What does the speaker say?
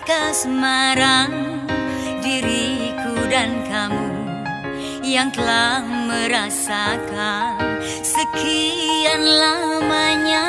Kasmaran diriku dan kamu yang telah merasakan? Sekian lamanya